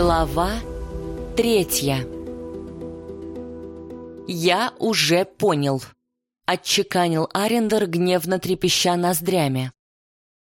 Глава третья «Я уже понял», — отчеканил Арендер, гневно трепеща ноздрями.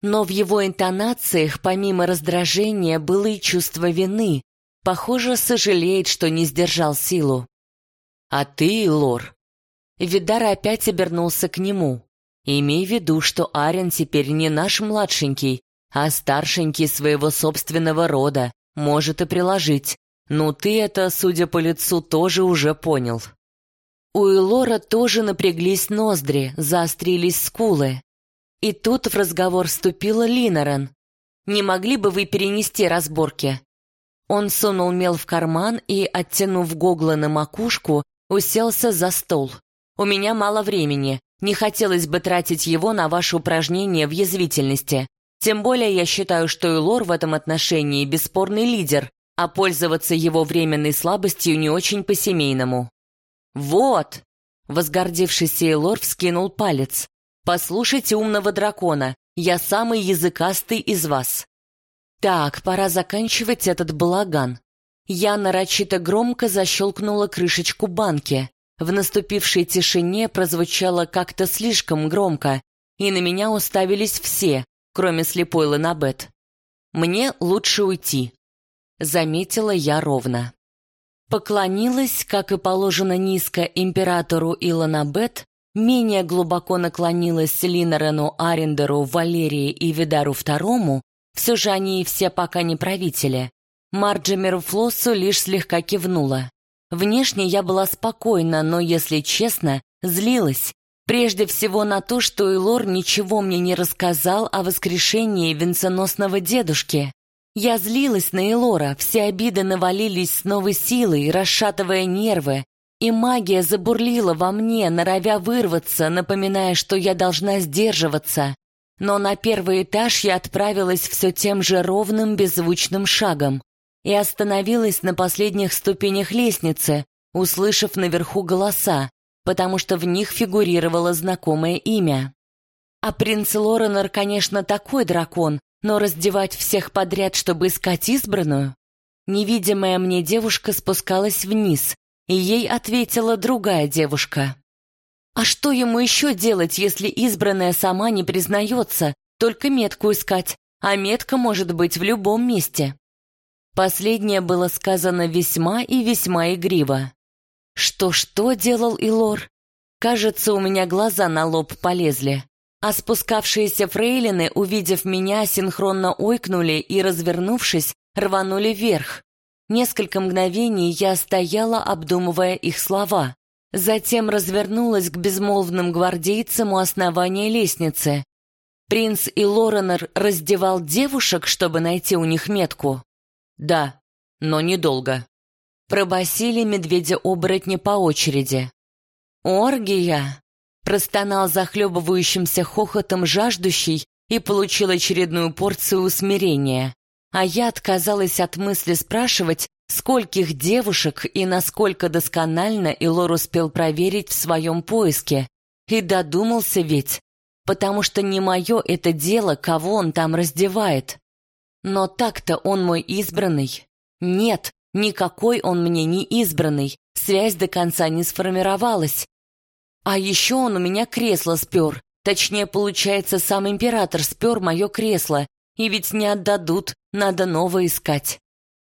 Но в его интонациях, помимо раздражения, было и чувство вины. Похоже, сожалеет, что не сдержал силу. «А ты, Лор?» Видар опять обернулся к нему. «Имей в виду, что Арен теперь не наш младшенький, а старшенький своего собственного рода, может и приложить. Ну ты это, судя по лицу, тоже уже понял. У Элора тоже напряглись ноздри, заострились скулы. И тут в разговор вступила Линорен. «Не могли бы вы перенести разборки?» Он сунул мел в карман и, оттянув гоглы на макушку, уселся за стол. «У меня мало времени. Не хотелось бы тратить его на ваши упражнения в язвительности. Тем более я считаю, что Элор в этом отношении бесспорный лидер, а пользоваться его временной слабостью не очень по-семейному. «Вот!» — возгордившийся Элор вскинул палец. «Послушайте умного дракона, я самый языкастый из вас». «Так, пора заканчивать этот балаган». Я нарочито громко защелкнула крышечку банки. В наступившей тишине прозвучало как-то слишком громко, и на меня уставились все, кроме слепой Ланабет. «Мне лучше уйти», — заметила я ровно. Поклонилась, как и положено низко императору Иланабет, менее глубоко наклонилась Линорену Арендеру, Валерии и Видару II, все же они все пока не правители. Марджемеру Флоссу лишь слегка кивнула. Внешне я была спокойна, но, если честно, злилась, Прежде всего на то, что Элор ничего мне не рассказал о воскрешении венценосного дедушки. Я злилась на Элора, все обиды навалились с новой силой, расшатывая нервы, и магия забурлила во мне, норовя вырваться, напоминая, что я должна сдерживаться. Но на первый этаж я отправилась все тем же ровным, беззвучным шагом и остановилась на последних ступенях лестницы, услышав наверху голоса, потому что в них фигурировало знакомое имя. А принц Лоренор, конечно, такой дракон, но раздевать всех подряд, чтобы искать избранную? Невидимая мне девушка спускалась вниз, и ей ответила другая девушка. А что ему еще делать, если избранная сама не признается, только метку искать, а метка может быть в любом месте? Последнее было сказано весьма и весьма игриво. Что-что делал Илор? Кажется, у меня глаза на лоб полезли. А спускавшиеся фрейлины, увидев меня, синхронно ойкнули и, развернувшись, рванули вверх. Несколько мгновений я стояла, обдумывая их слова. Затем развернулась к безмолвным гвардейцам у основания лестницы. Принц и Лоренор раздевал девушек, чтобы найти у них метку? Да, но недолго. Пробасили медведя-оборотня по очереди. «Оргия!» — простонал захлебывающимся хохотом жаждущий и получил очередную порцию усмирения. А я отказалась от мысли спрашивать, скольких девушек и насколько досконально Илор успел проверить в своем поиске. И додумался ведь, потому что не мое это дело, кого он там раздевает. Но так-то он мой избранный. Нет, Никакой он мне не избранный, связь до конца не сформировалась. А еще он у меня кресло спер. Точнее, получается, сам император спер мое кресло. И ведь не отдадут, надо новое искать.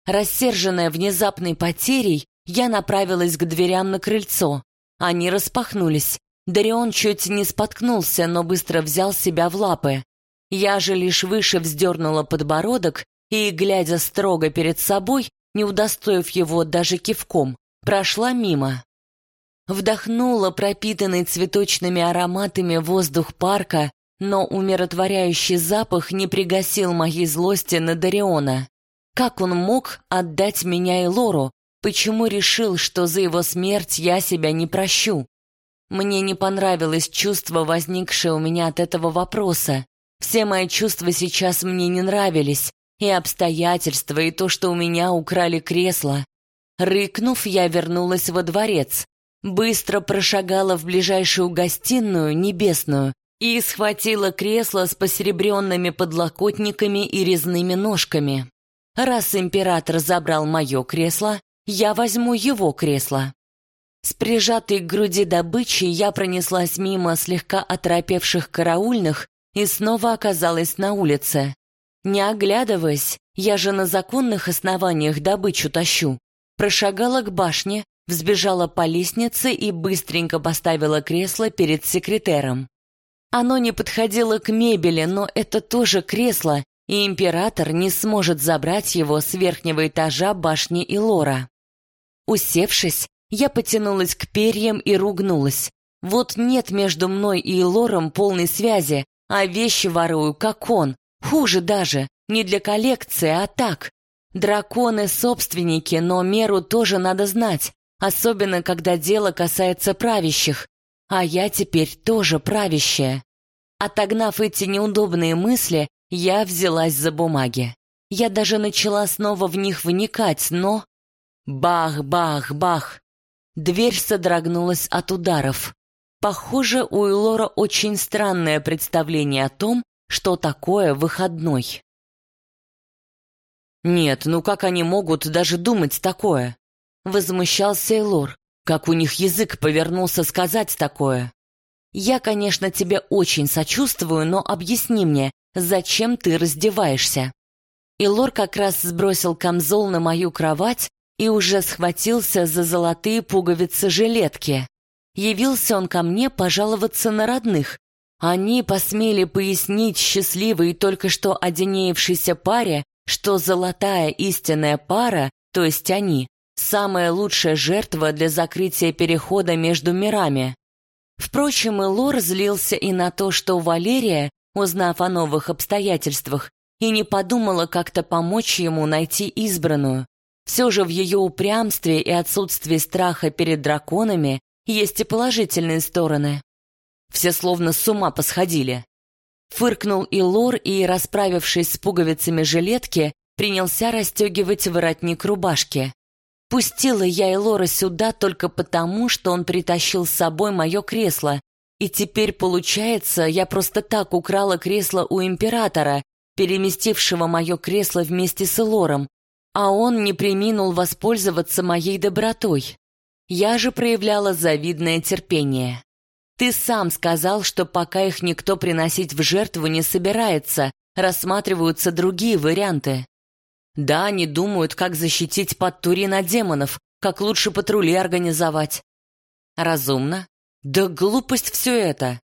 Рассерженная внезапной потерей, я направилась к дверям на крыльцо. Они распахнулись. Дарион чуть не споткнулся, но быстро взял себя в лапы. Я же лишь выше вздернула подбородок и, глядя строго перед собой, не удостоив его даже кивком, прошла мимо. Вдохнула пропитанный цветочными ароматами воздух парка, но умиротворяющий запах не пригасил моей злости на Дариона. Как он мог отдать меня и Лору? Почему решил, что за его смерть я себя не прощу? Мне не понравилось чувство, возникшее у меня от этого вопроса. Все мои чувства сейчас мне не нравились, и обстоятельства, и то, что у меня украли кресло. Рыкнув, я вернулась во дворец, быстро прошагала в ближайшую гостиную, небесную, и схватила кресло с посеребренными подлокотниками и резными ножками. Раз император забрал мое кресло, я возьму его кресло. С прижатой к груди добычей я пронеслась мимо слегка оторопевших караульных и снова оказалась на улице. Не оглядываясь, я же на законных основаниях добычу тащу. Прошагала к башне, взбежала по лестнице и быстренько поставила кресло перед секретером. Оно не подходило к мебели, но это тоже кресло, и император не сможет забрать его с верхнего этажа башни Илора. Усевшись, я потянулась к перьям и ругнулась. Вот нет между мной и Илором полной связи, а вещи ворую, как он. Хуже даже, не для коллекции, а так. Драконы — собственники, но меру тоже надо знать, особенно когда дело касается правящих. А я теперь тоже правящая. Отогнав эти неудобные мысли, я взялась за бумаги. Я даже начала снова в них вникать, но... Бах-бах-бах! Дверь содрогнулась от ударов. Похоже, у Элора очень странное представление о том, что такое выходной. «Нет, ну как они могут даже думать такое?» Возмущался Элор. Как у них язык повернулся сказать такое? «Я, конечно, тебе очень сочувствую, но объясни мне, зачем ты раздеваешься?» Илор как раз сбросил камзол на мою кровать и уже схватился за золотые пуговицы жилетки. Явился он ко мне пожаловаться на родных. Они посмели пояснить счастливой только что оденеевшейся паре, что золотая истинная пара, то есть они, самая лучшая жертва для закрытия перехода между мирами. Впрочем, и Лор злился и на то, что Валерия, узнав о новых обстоятельствах, и не подумала как-то помочь ему найти избранную. Все же в ее упрямстве и отсутствии страха перед драконами есть и положительные стороны. Все словно с ума посходили. Фыркнул и Лор, и, расправившись с пуговицами жилетки, принялся расстегивать воротник рубашки. Пустила я и Лора сюда только потому, что он притащил с собой мое кресло, и теперь, получается, я просто так украла кресло у императора, переместившего мое кресло вместе с Лором, а он не приминул воспользоваться моей добротой. Я же проявляла завидное терпение. Ты сам сказал, что пока их никто приносить в жертву не собирается, рассматриваются другие варианты. Да, они думают, как защитить под Турин от демонов, как лучше патрули организовать. Разумно? Да глупость все это.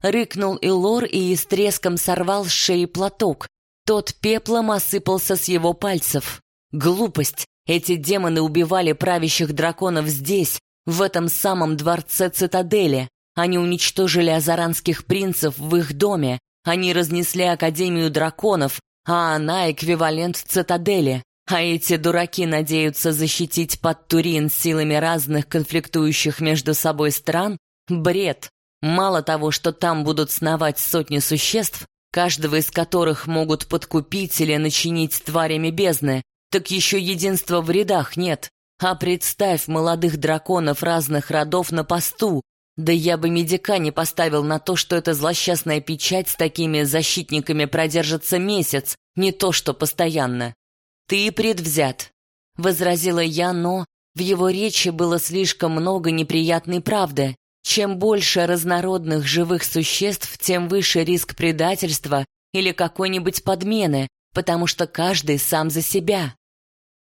Рыкнул Илор и с треском сорвал с шеи платок. Тот пеплом осыпался с его пальцев. Глупость. Эти демоны убивали правящих драконов здесь, в этом самом дворце цитадели. Они уничтожили азаранских принцев в их доме. Они разнесли Академию драконов, а она эквивалент цитадели. А эти дураки надеются защитить под Турин силами разных конфликтующих между собой стран? Бред. Мало того, что там будут сновать сотни существ, каждого из которых могут подкупить или начинить тварями бездны, так еще единства в рядах нет. А представь молодых драконов разных родов на посту. Да я бы медика не поставил на то, что эта злосчастная печать с такими защитниками продержится месяц, не то что постоянно. Ты предвзят, — возразила я, но в его речи было слишком много неприятной правды. Чем больше разнородных живых существ, тем выше риск предательства или какой-нибудь подмены, потому что каждый сам за себя.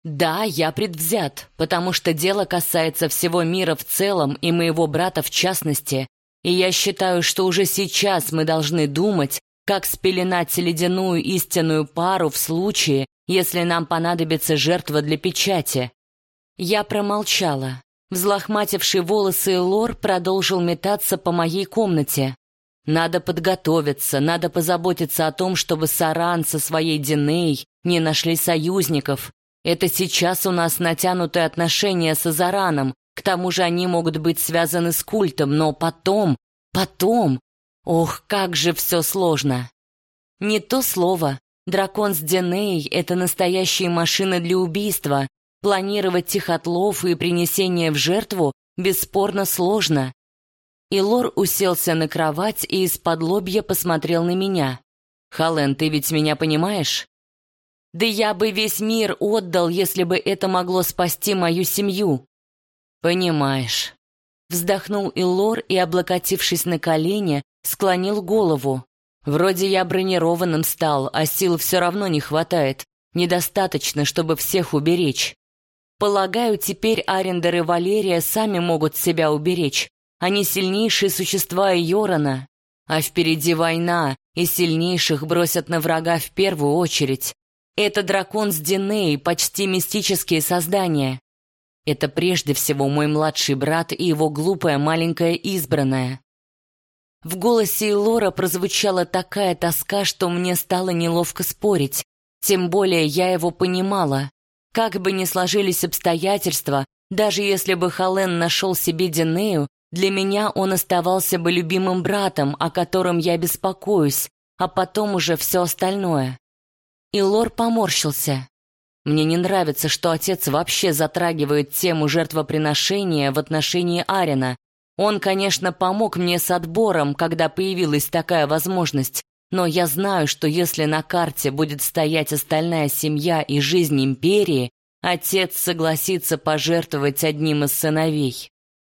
Да, я предвзят, потому что дело касается всего мира в целом и моего брата в частности, и я считаю, что уже сейчас мы должны думать, как спеленать ледяную истинную пару в случае, если нам понадобится жертва для печати. Я промолчала. Взлохмативший волосы Лор продолжил метаться по моей комнате. Надо подготовиться, надо позаботиться о том, чтобы Саран со своей Диней не нашли союзников. Это сейчас у нас натянутые отношения с Азараном, к тому же они могут быть связаны с культом, но потом, потом... Ох, как же все сложно. Не то слово. Дракон с Диней — это настоящие машины для убийства. Планировать их отлов и принесение в жертву бесспорно сложно. И Лор уселся на кровать и из-под лобья посмотрел на меня. «Хален, ты ведь меня понимаешь?» Да я бы весь мир отдал, если бы это могло спасти мою семью. Понимаешь. Вздохнул Илор и, облокотившись на колени, склонил голову. Вроде я бронированным стал, а сил все равно не хватает. Недостаточно, чтобы всех уберечь. Полагаю, теперь Арендер и Валерия сами могут себя уберечь. Они сильнейшие существа Йорона. А впереди война, и сильнейших бросят на врага в первую очередь. Это дракон с Динеей, почти мистические создания. Это прежде всего мой младший брат и его глупая маленькая избранная. В голосе Лора прозвучала такая тоска, что мне стало неловко спорить. Тем более я его понимала. Как бы ни сложились обстоятельства, даже если бы Хален нашел себе Динею, для меня он оставался бы любимым братом, о котором я беспокоюсь, а потом уже все остальное. И Лор поморщился. Мне не нравится, что отец вообще затрагивает тему жертвоприношения в отношении Арина. Он, конечно, помог мне с отбором, когда появилась такая возможность, но я знаю, что если на карте будет стоять остальная семья и жизнь империи, отец согласится пожертвовать одним из сыновей.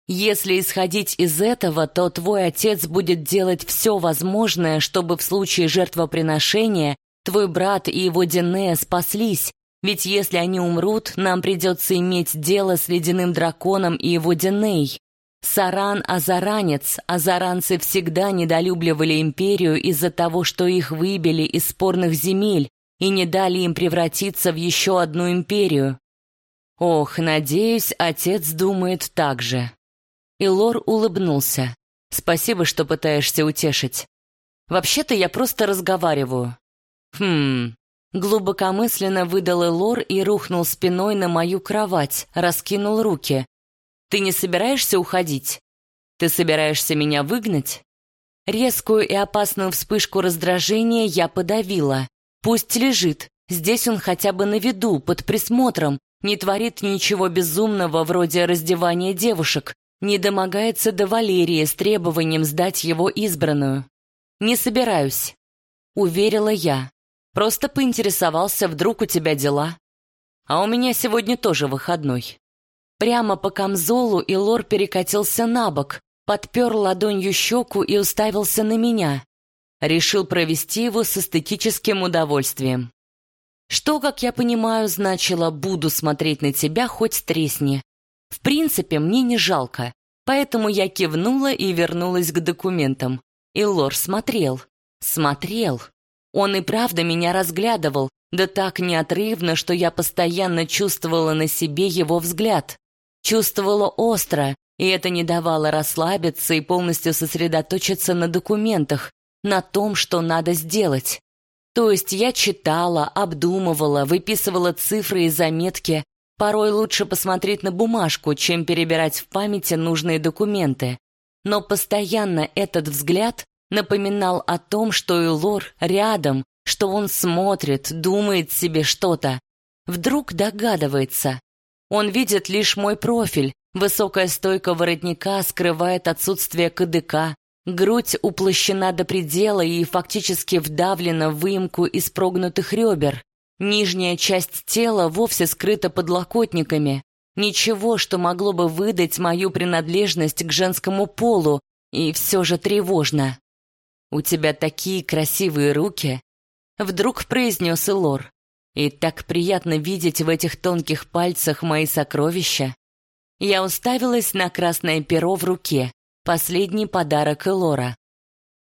Если исходить из этого, то твой отец будет делать все возможное, чтобы в случае жертвоприношения Твой брат и его Динея спаслись, ведь если они умрут, нам придется иметь дело с ледяным драконом и его Диней. Саран – азаранец, азаранцы всегда недолюбливали империю из-за того, что их выбили из спорных земель и не дали им превратиться в еще одну империю. Ох, надеюсь, отец думает так же. И Лор улыбнулся. Спасибо, что пытаешься утешить. Вообще-то я просто разговариваю. Хм. Глубокомысленно выдал Элор и рухнул спиной на мою кровать, раскинул руки. Ты не собираешься уходить? Ты собираешься меня выгнать? Резкую и опасную вспышку раздражения я подавила. Пусть лежит. Здесь он хотя бы на виду, под присмотром, не творит ничего безумного вроде раздевания девушек, не домогается до Валерии с требованием сдать его избранную. Не собираюсь, уверила я. Просто поинтересовался, вдруг у тебя дела. А у меня сегодня тоже выходной. Прямо по камзолу Илор перекатился на бок, подпер ладонью щеку и уставился на меня. Решил провести его с эстетическим удовольствием. Что, как я понимаю, значило «буду смотреть на тебя, хоть тресни». В принципе, мне не жалко, поэтому я кивнула и вернулась к документам. И Лор смотрел. Смотрел. Он и правда меня разглядывал, да так неотрывно, что я постоянно чувствовала на себе его взгляд. Чувствовала остро, и это не давало расслабиться и полностью сосредоточиться на документах, на том, что надо сделать. То есть я читала, обдумывала, выписывала цифры и заметки. Порой лучше посмотреть на бумажку, чем перебирать в памяти нужные документы. Но постоянно этот взгляд напоминал о том, что Элор рядом, что он смотрит, думает себе что-то. Вдруг догадывается. Он видит лишь мой профиль, высокая стойка воротника скрывает отсутствие кадыка, грудь уплощена до предела и фактически вдавлена в выемку из прогнутых ребер. Нижняя часть тела вовсе скрыта подлокотниками. Ничего, что могло бы выдать мою принадлежность к женскому полу, и все же тревожно. «У тебя такие красивые руки!» Вдруг произнес Илор. «И так приятно видеть в этих тонких пальцах мои сокровища!» Я уставилась на красное перо в руке, последний подарок Элора.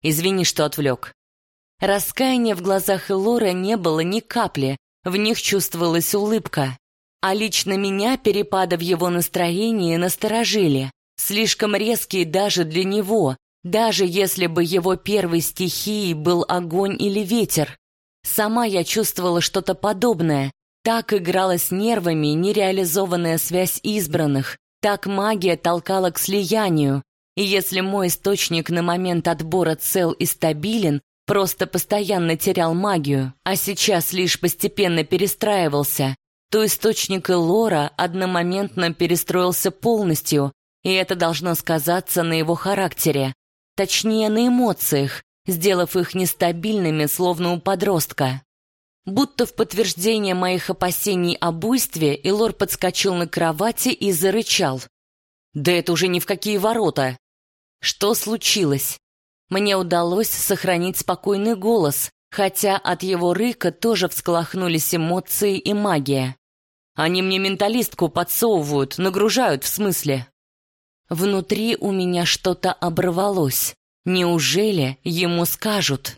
«Извини, что отвлек». Раскаяния в глазах Элора не было ни капли, в них чувствовалась улыбка. А лично меня перепады в его настроении насторожили, слишком резкие даже для него, даже если бы его первой стихией был огонь или ветер. Сама я чувствовала что-то подобное. Так играла с нервами нереализованная связь избранных, так магия толкала к слиянию. И если мой источник на момент отбора цел и стабилен, просто постоянно терял магию, а сейчас лишь постепенно перестраивался, то источник Элора одномоментно перестроился полностью, и это должно сказаться на его характере. Точнее, на эмоциях, сделав их нестабильными, словно у подростка. Будто в подтверждение моих опасений о буйстве, Илор подскочил на кровати и зарычал. «Да это уже ни в какие ворота!» Что случилось? Мне удалось сохранить спокойный голос, хотя от его рыка тоже всколохнулись эмоции и магия. Они мне менталистку подсовывают, нагружают в смысле. Внутри у меня что-то оборвалось. Неужели ему скажут?